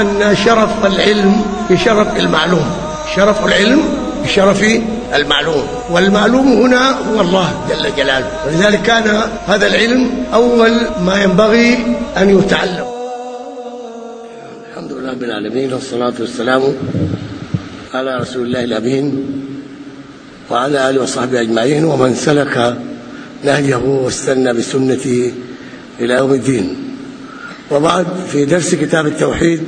أن شرف العلم بشرف المعلوم. شرف العلم بشرف المعلوم. والمعلوم هنا هو الله جل جلاله. ولذلك كان هذا العلم أول ما ينبغي أن يتعلم. الحمد لله رب العالمين والصلاة والسلام على رسول الله الأمين وعلى آله وصحبه أجمعين. ومن سلك نهجه واستنى بسنته إلى يوم الدين. وبعد في درس كتاب التوحيد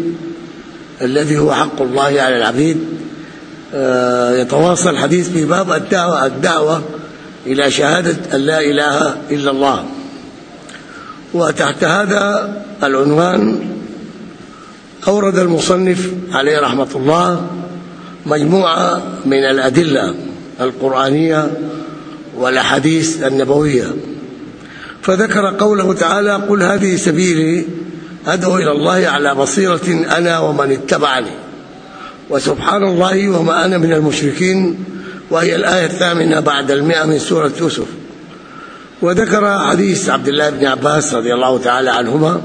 الذي هو حق الله على العبيد آه، يتواصل الحديث في باب الدعوة الدعوة إلى شهادة أن لا إله إلا الله. وتحت هذا العنوان أورد المصنف عليه رحمة الله مجموعة من الأدلة القرآنية والأحاديث النبوية. فذكر قوله تعالى قل هذه سبيلي أدعو إلى الله على بصيرة أنا ومن اتبعني. وسبحان الله وما أنا من المشركين وهي الآية الثامنة بعد المئة من سورة يوسف. وذكر حديث عبد الله بن عباس رضي الله تعالى عنهما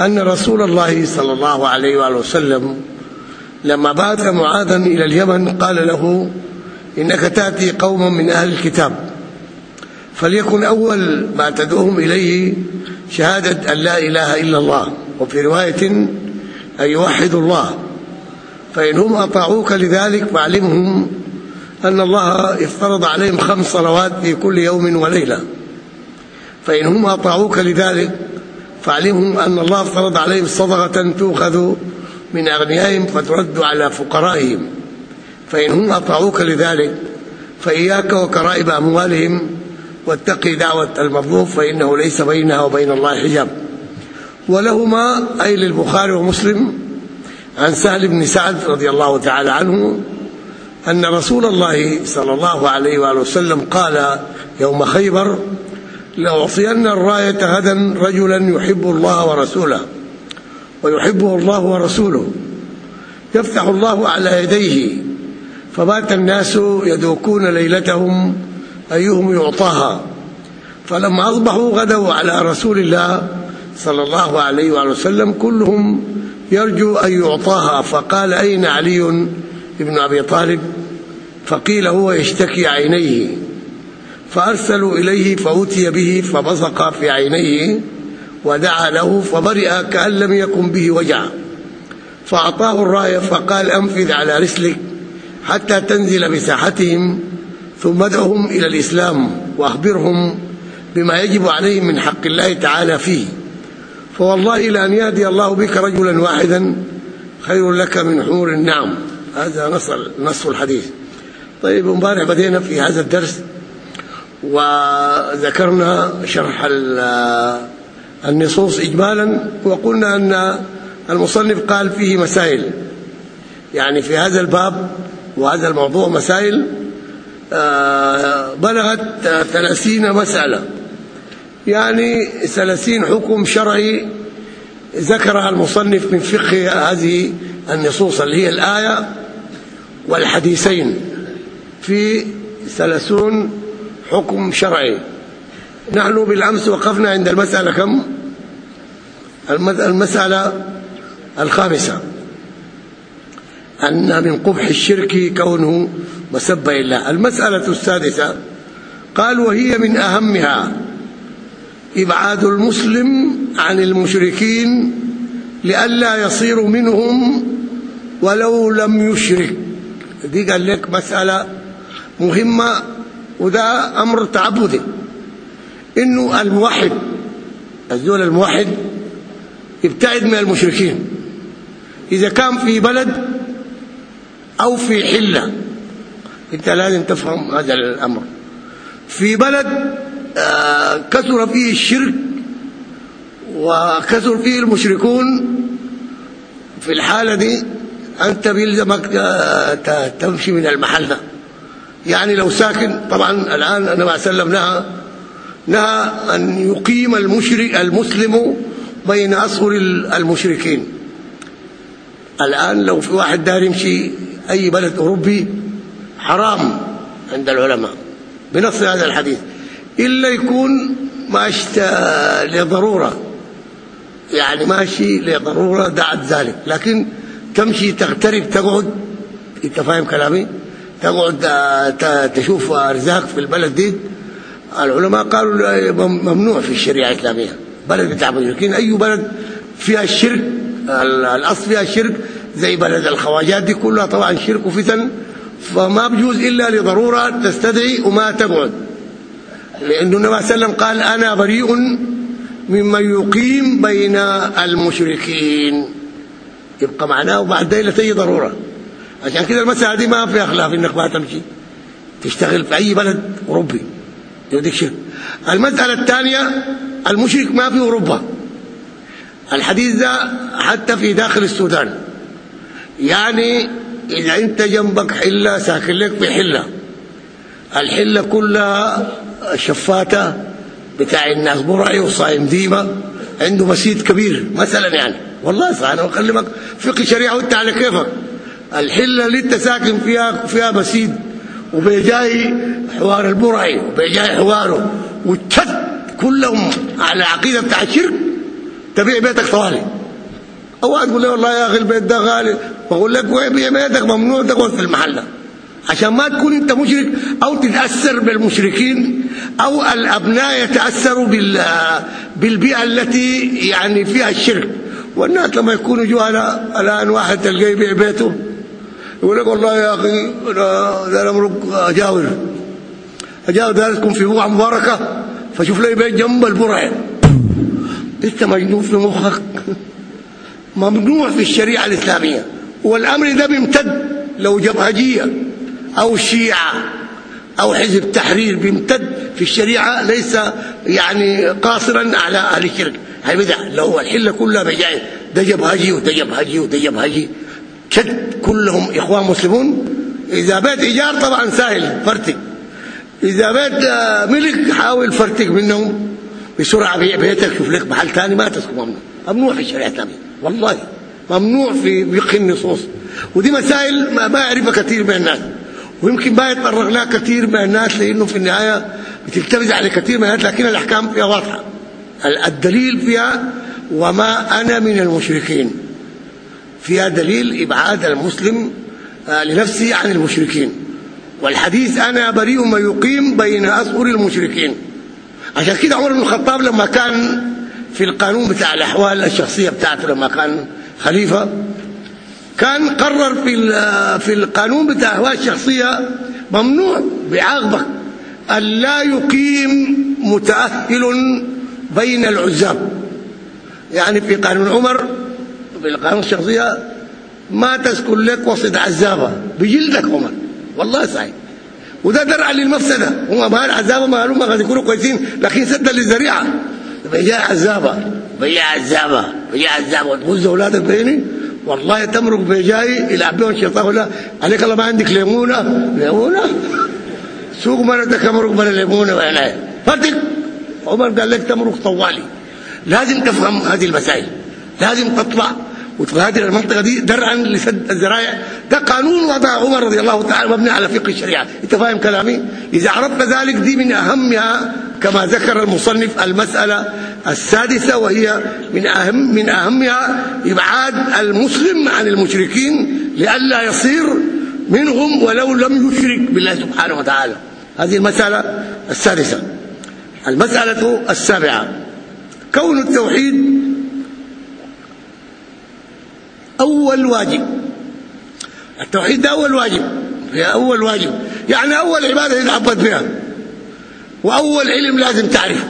أن رسول الله صلى الله عليه وآله وسلم لما بعث معاذا إلى اليمن قال له إنك تأتي قوما من أهل الكتاب فليكن أول ما تدعوهم إليه شهادة أن لا إله إلا الله. وفي رواية أن يوحدوا الله. فإنهم أطاعوك لذلك فاعلمهم أن الله افترض عليهم خمس صلوات في كل يوم وليلة. فإنهم أطاعوك لذلك فاعلمهم أن الله افترض عليهم صدقة تؤخذ من أغنيائهم فترد على فقرائهم. فإنهم أطاعوك لذلك فإياك وكرائب أموالهم واتقي دعوة المظلوم فإنه ليس بينها وبين الله حجاب. ولهما أي للبخاري ومسلم عن سهل بن سعد رضي الله تعالى عنه أن رسول الله صلى الله عليه وآله وسلم قال يوم خيبر لأعطين الراية غدا رجلا يحب الله ورسوله ويحبه الله ورسوله. يفتح الله على يديه فبات الناس يدوكون ليلتهم أيهم يعطاها. فلما أصبحوا غدوا على رسول الله صلى الله عليه وآله وسلم كلهم يرجو أن يعطاها. فقال أين علي بن أبي طالب؟ فقيل هو يشتكي عينيه. فأرسلوا إليه فأتي به فبصق في عينيه ودعا له فبرئ كأن لم يكن به وجع. فأعطاه الراية فقال أنفذ على رسلك حتى تنزل بساحتهم. ثم ادعهم إلى الإسلام وأخبرهم بما يجب عليهم من حق الله تعالى فيه. فوالله لأن يهدي الله بك رجلا واحدا خير لك من حور النعم. هذا نص نص الحديث. طيب امبارح بدينا في هذا الدرس وذكرنا شرح النصوص إجمالا وقلنا أن المصنف قال فيه مسائل. يعني في هذا الباب وهذا الموضوع مسائل بلغت ثلاثين مسألة. يعني ثلاثين حكم شرعي ذكرها المصنف من فقه هذه النصوص اللي هي الآية والحديثين في ثلاثون حكم شرعي. نحن بالأمس وقفنا عند المسألة كم؟ المسألة الخامسة. أن من قبح الشرك كونه مسب الله المسألة السادسة قال وهي من أهمها إبعاد المسلم عن المشركين لئلا يصير منهم ولو لم يشرك. دي قال لك مسألة مهمة وده أمر تعبدي. إنه الموحد الزول الموحد يبتعد من المشركين. إذا كان في بلد أو في حلة. أنت لازم تفهم هذا الأمر. في بلد آه، كثر فيه الشرك وكثر فيه المشركون في الحالة دي أنت بيلزمك تمشي من المحل ده. يعني لو ساكن طبعا الآن النبي عليه وسلم نهى نهى أن يقيم المشرك المسلم بين أصغر المشركين. الآن لو في واحد دار يمشي أي بلد أوروبي حرام عند العلماء. بنص هذا الحديث. إلا يكون ماشي لضرورة. يعني ماشي لضرورة دعت ذلك. لكن تمشي تغترب تقعد. أنت فاهم كلامي؟ تقعد تشوف أرزاق في البلد دي. العلماء قالوا ممنوع في الشريعة الإسلامية. بلد بتاع مشركين أي بلد فيها الشرك الأصل فيها الشرك زي بلد الخواجات دي كلها. طبعا شرك وفتن فما بجوز إلا لضرورة تستدعي وما تقعد. لأنه النبي صلى الله عليه وسلم قال أنا بريء ممن يقيم بين المشركين. يبقى معناه وبعد ذلك تجي ضرورة. عشان كده المسألة دي ما فيها خلاف إنك ما تمشي. تشتغل في أي بلد أوروبي. يوديك شرك. المسألة الثانية المشرك ما في أوروبا. الحديث ده حتى في داخل السودان. يعني إذا أنت جنبك حلة ساكن لك في حلة. الحلة كلها شفاته بتاع الناس برعي وصايم ديمه عنده مسجد كبير مثلا يعني. والله صح أنا بكلمك فقه شريعة وأنت على كيفك. الحلة اللي أنت ساكن فيها فيها مسجد وبيجاي حوار البرعي وبيجاي حواره والتت كلهم على عقيدة بتاع الشرك تبيع بيتك طوالي. أو تقول لي والله يا أخي البيت ده غالي. بقول لك بيع بيتك ممنوع تقعد في المحل ده عشان ما تكون انت مشرك أو تتأثر بالمشركين أو الأبناء يتأثروا بالبيئة التي يعني فيها الشرك. والناس لما يكونوا جهلاء الآن واحد تلقاه يبيع بيته يقول لك والله يا أخي أنا امرق أجاور. أجاور ده تكون في بقعه مباركة فشوف لي بيت جنب البرع. انت مجنون في مخك. ممنوع في الشريعة الإسلامية. والأمر ده بيمتد لو جبهجية أو شيعة أو حزب تحرير بيمتد في الشريعة ليس يعني قاصرا على أهل الشرك. هي بدع لو الحلة كلها بجاي ده جبهجي وده جبهجي وده جبهجي. شد كلهم إخوان مسلمون. إذا بيت إيجار طبعا سهل فرتك إذا بيت آه، ملك حاول فرتك منهم. بسرعة بيع بيتك شوف لك محل ثاني ما تسكن ممنوع. ممنوع في الشريعة الإسلامية والله. ممنوع في فقه النصوص ودي مسائل ما يعرفها كثير من الناس. ويمكن ما يتطرق لها كثير من الناس لأنه في النهاية بتلتبس على كثير من الناس لكن الأحكام فيها واضحة. الدليل فيها وما أنا من المشركين. فيها دليل إبعاد المسلم آه، لنفسه عن المشركين. والحديث أنا بريء ما يقيم بين اصغر المشركين. عشان كده عمر بن الخطاب لما كان في القانون بتاع الأحوال الشخصية بتاعته لما كان خليفة كان قرر في في القانون بتاع الاحوال الشخصية ممنوع بعاقبك الا يقيم متأهل بين العزاب. يعني في قانون عمر في القانون الشخصية ما تسكن لك وسط عزابة بجلدك عمر. والله صحيح. وده درع للمفسدة. هم ما العزابة ما هم قد يكونوا كويسين لكن سدا للذريعة. بيجي عزابة؟ بيجي عزابه بيجي عزابه وتغز اولادك بيني والله تمرق بجاي يلعب بهم الشيطان ولا عليك الله ما عندك ليمونة. ليمونة؟ سوق مرتك امرق بلا ليمونة ولا فرتك عمر قال لك تمرق طوالي. لازم تفهم هذه المسائل. لازم تطلع وتغادر المنطقة دي درعا لسد الذرائع ده قانون وضع عمر رضي الله تعالى مبني على فقه الشريعة. أنت فاهم كلامي؟ إذا عرفت ذلك دي من أهمها كما ذكر المصنف المسألة السادسة وهي من اهم من أهمها إبعاد المسلم عن المشركين لئلا يصير منهم ولو لم يشرك بالله سبحانه وتعالى. هذه المسألة السادسة. المسألة السابعة. كون التوحيد أول واجب. التوحيد ده أول واجب. هي أول واجب. يعني أول عبادة تتعبد بها وأول علم لازم تعرفه.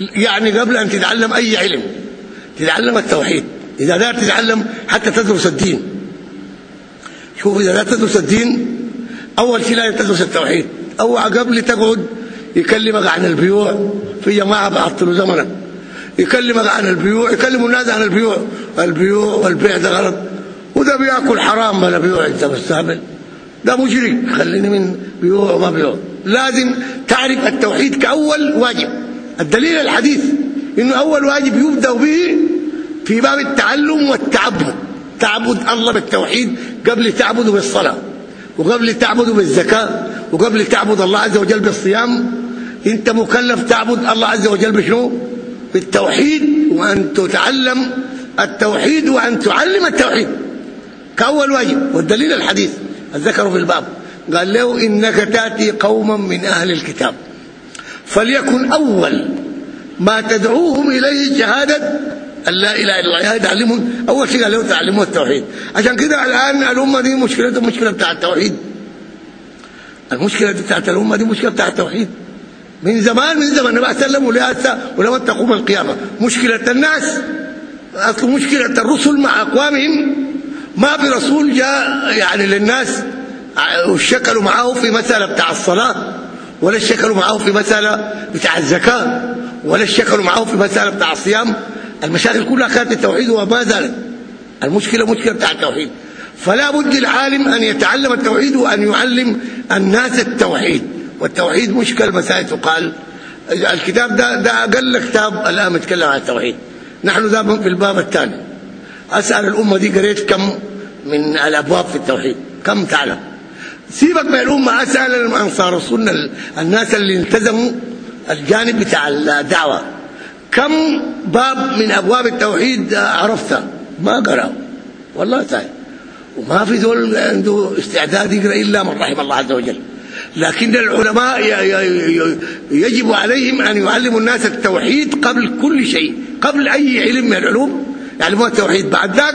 يعني قبل أن تتعلم أي علم تتعلم التوحيد. إذا دار تتعلم حتى تدرس الدين. شوف إذا تدرس الدين أول شيء لازم تدرس التوحيد. أو قبل تقعد يكلمك عن البيوع. في جماعة بعطلوا زمنك. يكلمك عن البيوع يكلم الناس عن البيوع. البيوع والبيع ده غلط. وده بيأكل حرام ولا بيوع. أنت مستهبل. ده مشرك. خليني من بيوع وما بيوع. لازم تعرف التوحيد كأول واجب. الدليل الحديث إنه أول واجب يبدأ به في باب التعلم والتعبد. تعبد الله بالتوحيد قبل تعبده بالصلاة وقبل تعبده بالزكاة وقبل تعبد الله عز وجل بالصيام. أنت مكلف تعبد الله عز وجل بشنو؟ بالتوحيد وأن تتعلم التوحيد وأن تعلم التوحيد. كأول واجب. والدليل الحديث ذكره في الباب. قال له إنك تأتي قوما من أهل الكتاب. فليكن أول ما تدعوهم إليه شهاده أن لا إله إلا الله. تعلمهم أول شيء قال له تعلموا التوحيد. عشان كده الآن الأمة دي مشكلتها مشكلة بتاع التوحيد. المشكلة بتاعت الأمة دي مشكلة بتاع التوحيد. من زمان من زمان النبي وسلم ولهذا ولما تقوم القيامة. مشكلة الناس. أصل مشكلة الرسل مع أقوامهم. ما في رسول جاء يعني للناس. وشكلوا معاه في مساله بتاع الصلاة ولا شكلوا معاه في مساله بتاع الزكاة ولا شكلوا معاه في مساله بتاع الصيام. المشاكل كلها كانت التوحيد وما زالت. المشكلة مشكلة بتاع التوحيد. فلا بد العالم أن يتعلم التوحيد وأن يعلم الناس التوحيد. والتوحيد مشكل مسائل تقال. الكتاب ده ده أقل كتاب الآن بيتكلم عن التوحيد. نحن ذا في الباب الثاني. أسأل الأمة دي قريت كم من الأبواب في التوحيد. كم تعلم؟ سيبك من الأمة أسأل انصار السنة الناس اللي التزموا الجانب بتاع الدعوة. كم باب من أبواب التوحيد عرفتها ما قرأوا. والله تعالى وما في ذول عنده استعداد يقرأ إلا من رحم الله عز وجل. لكن العلماء يجب عليهم أن يعلموا الناس التوحيد قبل كل شيء قبل أي علم من العلوم. يعلموا التوحيد. بعد ذاك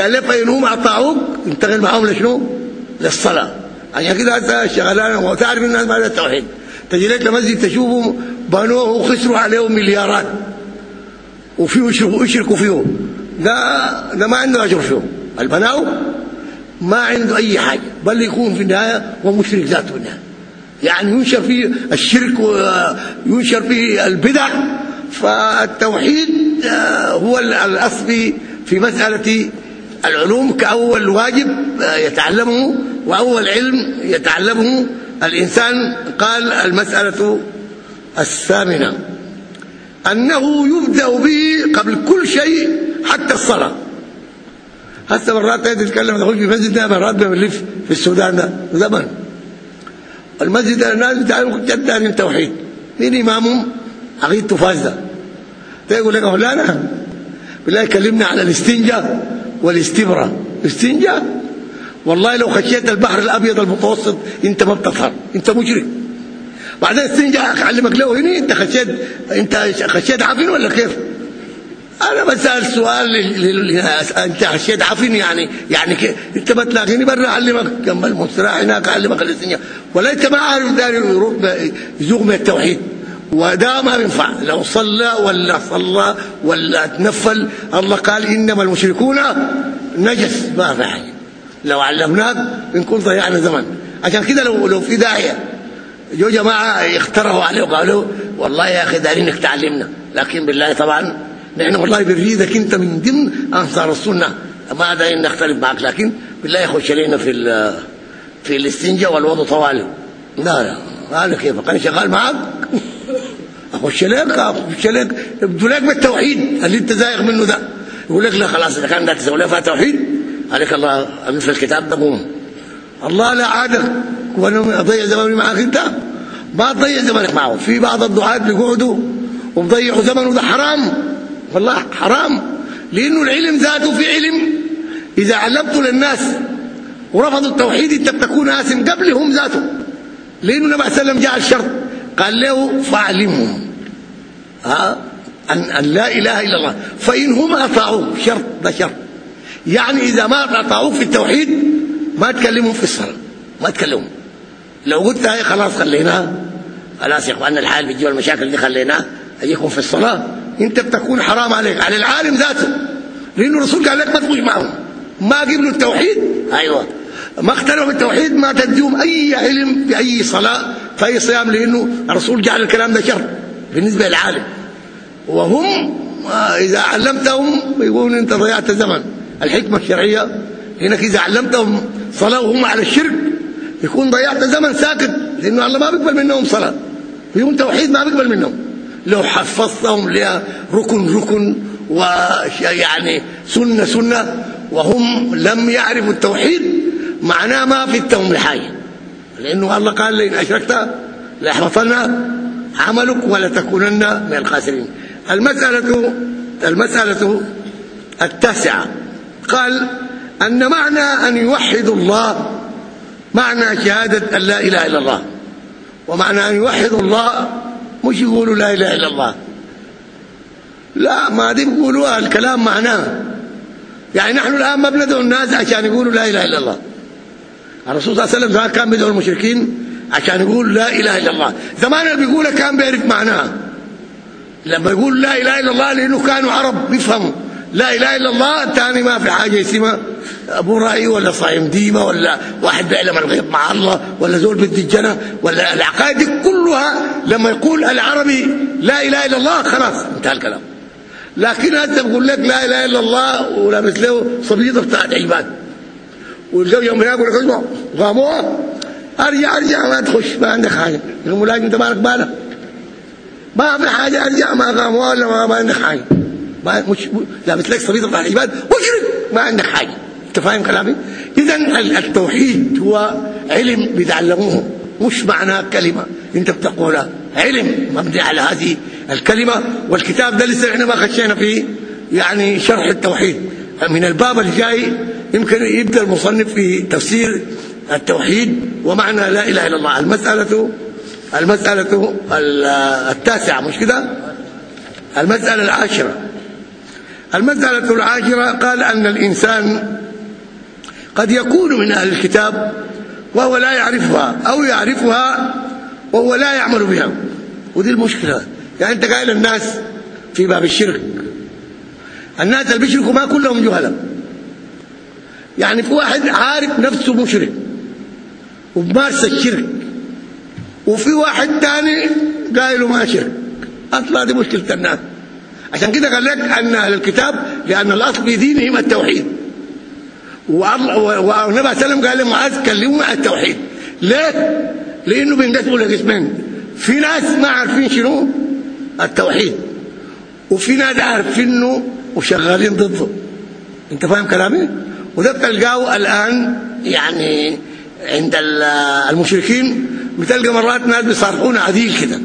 قال له فإنهم أطاعوك انتقل معهم لشنو؟ للصلاة. عشان كده هسه شغلانه وتعرف الناس ما التوحيد تجي لك لمسجد تشوفهم بنوه وخسروا عليه مليارات. وفيه يشركوا يشركوا فيه ده ده ما عنده أجر فيه البناو ما عنده أي حاجة. بل يكون في النهاية هو مشرك ذاته في النهايه يعني ينشر فيه الشرك وينشر فيه البدع. فالتوحيد هو الأصل في مسألة العلوم كأول واجب يتعلمه وأول علم يتعلمه الإنسان قال المسألة الثامنة أنه يبدأ به قبل كل شيء حتى الصلاة. هسه مرات تتكلم تقول في المسجد ده مرات بنلف في السودان ده زمن. المسجد الناس بتعرفوا جدا التوحيد. مين امامهم عقيدته فاسدة. تقول لك مولانا بالله كلمنا على الاستنجاء والاستبرة استنجاء والله لو خشيت البحر الأبيض المتوسط أنت ما بتطهر أنت مجرم. بعدين استنجاء اعلمك له هنا أنت خشيت أنت خشيت عفن ولا كيف؟ أنا بسأل سؤال أنت خشيت عفن يعني يعني كيف أنت بتلاقيني برا أعلمك جنب المستراح هناك أعلمك الاستنجاء ولا انت ما عارف داري يزوغ من التوحيد. وده ما بينفع لو صلى ولا صلى ولا تنفل الله قال إنما المشركون نجس ما في حاجة. لو علمناك بنكون ضيعنا زمن عشان كده لو لو في داعيه جو جماعة يخترعوا عليه وقالوا والله يا أخي دارينك تعلمنا. لكن بالله طبعا نحن والله بنريدك أنت من ضمن أنصار السنة. ما داين نختلف معك لكن بالله يخش علينا في في الاستنجاء والوضوء طوالي لا لا. قال كيف؟ أنا شغال معك. اخش لك اخش لك ابدو بالتوحيد اللي أنت زايغ منه ده يقول لك لا خلاص إذا كان ده تسوي فيها توحيد. عليك الله في الكتاب ده قوم الله لا عادك وأنا اضيع زماني معاك انت ما تضيع زمانك معه. في بعض الدعاة بيقعدوا وبضيعوا زمنه ده حرام. والله حرام. لأنه العلم ذاته في علم. إذا علمته للناس ورفضوا التوحيد إنت بتكون آثم. قبلهم ذاته. لأنه النبي صلى الله عليه وسلم جاء الشرط. قال له فاعلمهم. ها؟ أن, أن لا إله إلا الله. فإن هم شرط ده شرط. يعني إذا ما اطاعوك في التوحيد ما تكلمهم في الصلاه ما تكلمهم. لو قلت هاي خلاص خليناها. خلاص يا اخواننا الحال بتجيب المشاكل دي خليناها. أجيكم في الصلاة. أنت بتكون حرام عليك على العالم ذاته. لأنه الرسول قال لك ما تخش معهم. ما قبلوا التوحيد. أيوه. ما اختلفوا التوحيد ما تديهم أي علم في اي صلاة في أي صيام لأنه الرسول جعل الكلام ده شرط بالنسبة للعالم. وهم إذا علمتهم يقولون أنت ضيعت زمن الحكمة الشرعية انك إذا علمتهم صلاة وهم على الشرك يكون ضيعت زمن ساكت لأنه الله ما بيقبل منهم صلاة. يكون توحيد ما بيقبل منهم. لو حفظتهم لها ركن ركن ويعني سنة سنة وهم لم يعرفوا التوحيد معناه ما فدتهم بحاجه لأنه الله قال لئن أشركت لأحبطن عملك ولا تكونن من الخاسرين. المسألة المسألة التاسعة. قال أن معنى أن يوحد الله معنى شهادة أن لا إله إلا الله. ومعنى أن يوحد الله مش يقولوا لا إله إلا الله. لا ما دي بيقولوا الكلام معناه. يعني نحن الآن ما بندعو الناس عشان يقولوا لا إله إلا الله. الرسول صلى الله عليه وسلم كان بيدعو المشركين عشان يقول لا إله إلا الله. زمان اللي بيقولها كان بيعرف معناها لما يقول لا إله إلا الله لأنه كانوا عرب بيفهموا. لا إله إلا الله ثاني ما في حاجة اسمها أبو رأي ولا صايم ديمة ولا واحد بيعلم الغيب مع الله ولا زول بده الجنة ولا العقائد كلها لما يقول العربي لا إله إلا الله خلاص انتهى الكلام. لكن هذا بقول لك لا إله إلا الله ولابس له صبيطه بتاعت عباد والجو يوم هناك يقول لك اسمع غاموها أرجع أرجع ما تخش ما عندك حاجة. يقول لازم أنت مالك بالك ما في حاجة أرجع ما غاموها ولا ما عندك حاجة. ما مش لابس لك صبيطه بتاعت عباد واشرك ما عندك حاجة. أنت فاهم كلامي؟ اذا التوحيد هو علم بيتعلموه مش معناه كلمة. أنت بتقولها علم مبني على هذه الكلمة والكتاب ده لسه إحنا ما خشينا فيه. يعني شرح التوحيد. من الباب الجاي يمكن يبدأ المصنف في تفسير التوحيد ومعنى لا إله إلا الله. المسألة المسألة التاسعة مش كده؟ المسألة العاشرة. المسألة العاشرة قال أن الإنسان قد يكون من أهل الكتاب وهو لا يعرفها أو يعرفها وهو لا يعمل بها. ودي المشكلة. يعني أنت قايل الناس في باب الشرك. الناس اللي بيشركوا ما كلهم جهله يعني في واحد عارف نفسه مشرك وبمارس الشرك وفي واحد ثاني قايله ما شرك. أصلا دي مشكلة الناس. عشان كده قال لك أن أهل الكتاب لأن الأصل في دينهم التوحيد. والنبي صلى الله عليه وسلم قال لمعاذ كلموا التوحيد. ليه؟ لأنه بينقسموا لقسمين في ناس ما عارفين شنو؟ التوحيد. وفي ناس عارفينه وشغالين ضده. أنت فاهم كلامي؟ وده بتلقاه الآن يعني عند المشركين بتلقى مرات ناس بيصارحون عديل كده.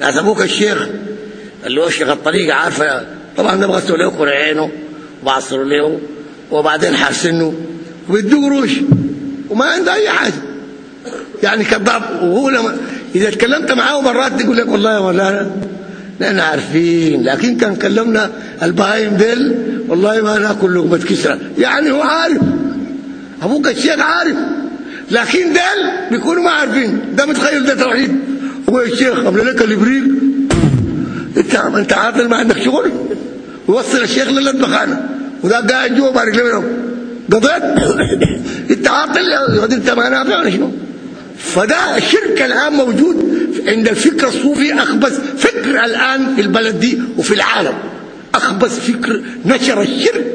ناس أبوك الشيخ اللي هو الشيخ الطريقة عارفه؟ طبعا ده بغسلوا له كره عينه له وبعدين حاسينه وبيدوه قروش وما عنده أي حاجة. يعني كذاب وهو لما إذا اتكلمت معاه مرات يقول لك والله ولا نحن عارفين لكن كان كلمنا البهايم ديل والله ما نأكل لقمة كسرى. يعني هو عارف. أبوك الشيخ عارف. لكن ديل بيكونوا ما عارفين. ده متخيل ده توحيد. هو الشيخ قبل لك الإبريق انت انت عارف ما عندك شغل؟ ووصل الشيخ للمخانة. وده قاعد جوه بارك له قضيت؟ انت عاطل انت ما نافع ولا شنو؟ فده الشرك الآن موجود عند الفكر الصوفي أخبث فكر الآن في البلد دي وفي العالم. أخبث فكر نشر الشرك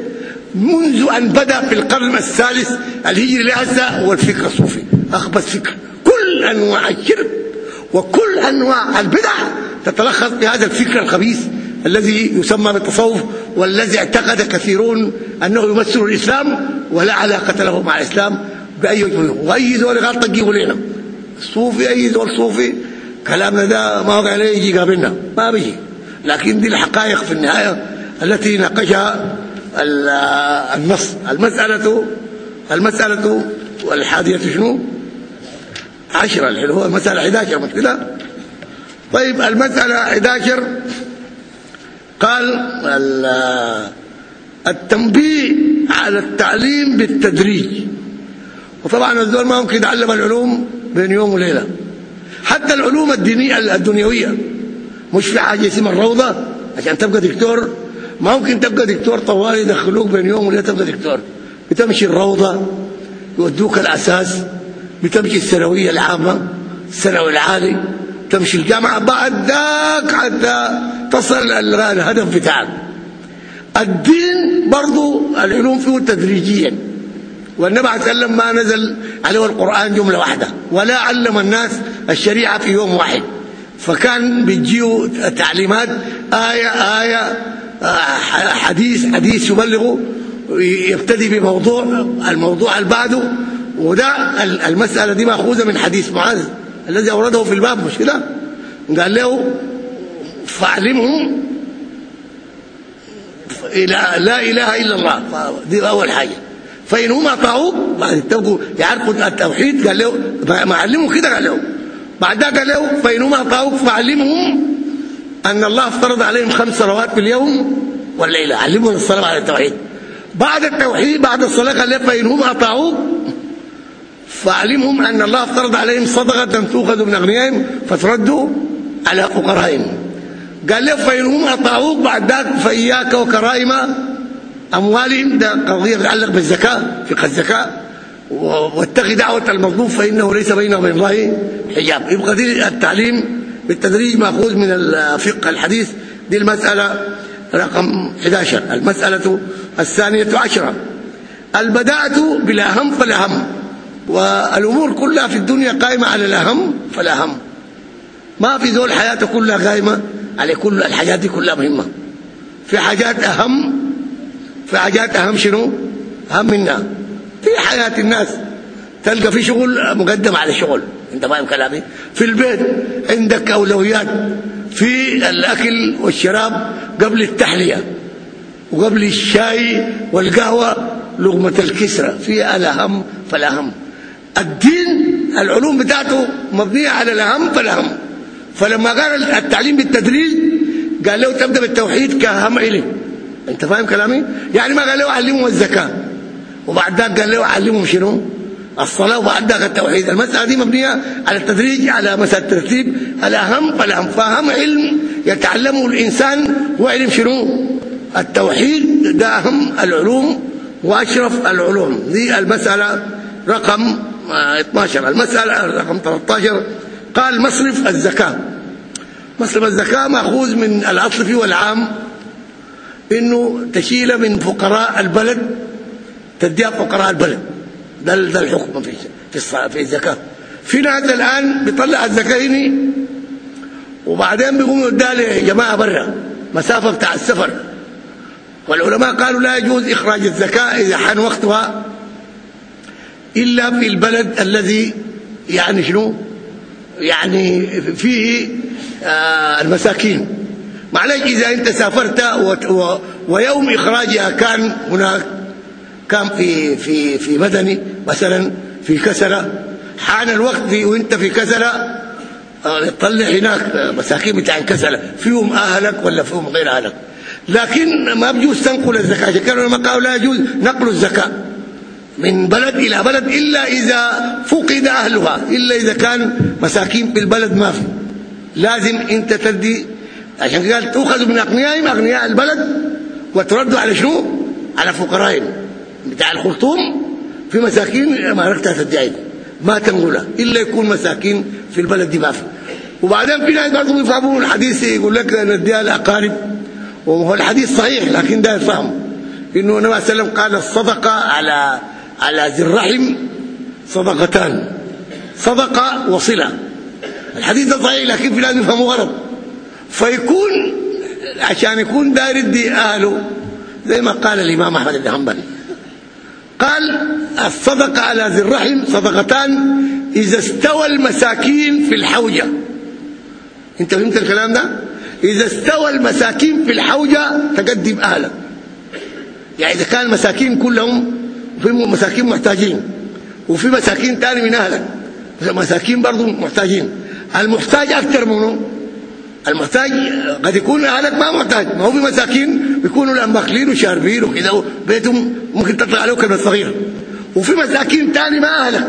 منذ أن بدأ في القرن الثالث الهجري لهسه هو الفكر الصوفي. أخبث فكر. كل أنواع الشرك وكل أنواع البدع تتلخص في هذا الفكر الخبيث الذي يسمى بالتصوف والذي اعتقد كثيرون أنه يمثل الإسلام ولا علاقة له مع الإسلام بأي وجه وأي زول قال طقيه لنا. الصوفي أي زول صوفي كلامنا ده ما وقع عليه يجي قابلنا ما بيجي. لكن دي الحقائق في النهاية التي ناقشها النص. المسألة المسألة والحادية شنو؟ عشرة اللي هو المسألة 11 مش كده طيب المسألة 11 قال التنبيه على التعليم بالتدريج. وطبعا الزول ما ممكن يتعلم العلوم بين يوم وليلة. حتى العلوم الدينية الدنيوية مش في حاجة اسمها الروضة عشان تبقى دكتور. ما ممكن تبقى دكتور طوال يدخلوك بين يوم وليلة تبقى دكتور. بتمشي الروضة يودوك الأساس. بتمشي الثانويه العامة الثانوي العالي. تمشي الجامعة بعد ذاك حتى تصل الهدف بتاعك. الدين برضو العلوم فيه تدريجيا. والنبي عليه وسلم ما نزل عليه القرآن جملة واحدة ولا علم الناس الشريعة في يوم واحد. فكان بيجيو تعليمات آية آية حديث حديث يبلغه يبتدي بموضوع الموضوع اللي بعده. وده المسألة دي مأخوذة من حديث معاذ. الذي أورده في الباب مش كده؟ قال له فاعلمهم لا إله إلا الله. دي أول حاجة. فإن هم اطاعوك بعد تبقوا يعرفوا التوحيد قال له ما علموا كده قال له. بعدها قال له فإن هم اطاعوك فعلمهم أن الله افترض عليهم خمس صلوات في اليوم والليلة. علمهم الصلاة على التوحيد. بعد التوحيد بعد الصلاة قال له فإن هم اطاعوك فاعلمهم أن الله افترض عليهم صدقة تؤخذ من أغنيائهم فتردوا على فقرائهم. قال له فإن هم أطاعوك بعد ذاك فإياك وكرائم أموالهم. ده قضية تتعلق بالزكاة فقه الزكاة واتقي دعوة المظلوم فإنه ليس بينه وبين الله حجاب. يبقى دي التعليم بالتدريج مأخوذ من الفقه الحديث. دي المسألة رقم 11 المسألة الثانية عشرة. البداءة بالأهم فالأهم. والأمور كلها في الدنيا قائمة على الأهم فالأهم. ما في ذول حياته كلها قائمة على كل الحاجات دي كلها مهمة. في حاجات أهم في حاجات أهم شنو؟ أهم منها في حياة الناس تلقى في شغل مقدم على شغل. أنت فاهم كلامي؟ في البيت عندك أولويات. في الأكل والشراب قبل التحلية وقبل الشاي والقهوة لقمة الكسرى في الأهم فالأهم. الدين العلوم بتاعته مبنية على الأهم فالأهم. فلما قال التعليم بالتدريج قال له تبدأ بالتوحيد كاهم علم أنت فاهم كلامي؟ يعني ما قال له علمهم الزكاة. وبعد ذلك قال له علمهم شنو؟ الصلاة وبعد ذلك التوحيد. المسألة دي مبنية على التدريج على مسألة الترتيب. الأهم فالأهم. فاهم علم يتعلمه الإنسان هو علم شنو؟ التوحيد. ده أهم العلوم وأشرف العلوم. دي المسألة رقم 12 المسألة رقم 13 قال مصرف الزكاة. مصرف الزكاة مأخوذ من الأصل فيه والعام إنه تشيله من فقراء البلد تديها فقراء البلد. ده ده الحكم في في في الزكاة. في ناس الآن بيطلع الزكاة هنا وبعدين بيقوموا يديها لجماعة برا مسافة بتاع السفر. والعلماء قالوا لا يجوز إخراج الزكاة إذا حان وقتها. إلا في البلد الذي يعني شنو؟ يعني فيه آه المساكين. معلش إذا أنت سافرت و و ويوم إخراجها كان هناك كان في في في مدني مثلا في كسره حان الوقت في وأنت في كسرة تطلع هناك مساكين بتاع كسره فيهم أهلك ولا فيهم غير أهلك؟ لكن ما بيجوز تنقل الزكاة. كانوا لما قالوا لا يجوز نقل الزكاة. من بلد إلى بلد إلا إذا فقد أهلها إلا إذا كان مساكين في البلد ما في. لازم أنت تدي عشان قال تؤخذ من اغنيائهم أغنياء البلد وترد على شنو؟ على فقرائهم بتاع الخرطوم في مساكين ما ركتها تدعي ما تنقلها. إلا يكون مساكين في البلد دي ما في. وبعدين في ناس برضه بيفهموا الحديث يقول لك نديها الاقارب وهو الحديث صحيح لكن ده يفهم. إنه النبي صلى الله عليه وسلم قال الصدقة على على ذي الرحم صدقتان. صدقه وصلة. الحديث ده صحيح لكن في لازم يفهموا غلط. فيكون عشان يكون داير يدي اهله زي ما قال الإمام أحمد بن حنبل. قال الصدقه على ذي الرحم صدقتان إذا استوى المساكين في الحوجة. أنت فهمت الكلام ده؟ إذا استوى المساكين في الحوجة تقدم أهلك. يعني إذا كان المساكين كلهم في مساكين محتاجين وفي مساكين تاني من أهلك. مساكين برضو محتاجين. المحتاج أكثر منه المحتاج قد يكون أهلك ما محتاج. ما هو في مساكين بيكونوا الان ماكلين وشاربين وكذا بيتهم ممكن تطلع عليه كلمة صغيرة. وفي مساكين تاني ما أهلك.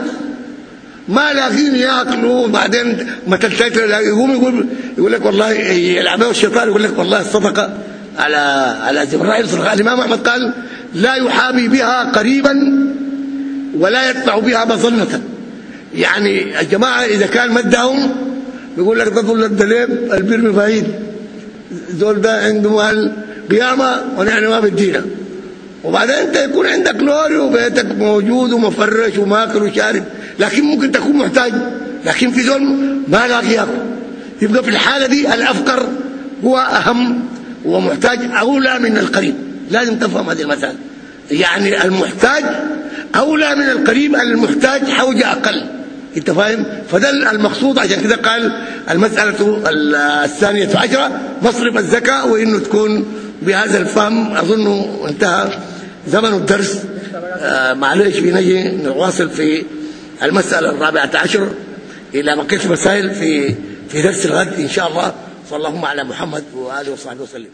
ما لاقين يأكلوا بعدين ما تلتقيت يقوم يقول يقول لك والله يلعبوا الشيطان يقول لك والله الصدقه على على زبراء الصدقه الإمام أحمد قال لا يحابي بها قريبا ولا يدفع بها مظنة. يعني الجماعة إذا كان مدهم بيقول لك ده دول الدليب البرمي بعيد دول ده عنده مال قيامة ونحن ما بدينا. وبعدين أنت يكون عندك لوري وبيتك موجود ومفرش وماكل وشارب لكن ممكن تكون محتاج لكن في زول ما لاقي ياكل. يبقى في الحالة دي الأفقر هو أهم ومحتاج أولى من القريب. لازم تفهم هذه المسألة. يعني المحتاج أولى من القريب المحتاج حوجة أقل. أنت فاهم؟ فده المقصود عشان كده قال المسألة الثانية عشرة مصرف الزكاة وإنه تكون بهذا الفهم. أظن انتهى زمن الدرس. آه معلش بنجي نواصل في المسألة الرابعة عشر إلى بقيه المسائل في في درس الغد إن شاء الله. صلى الله على محمد وآله وصحبه وسلم.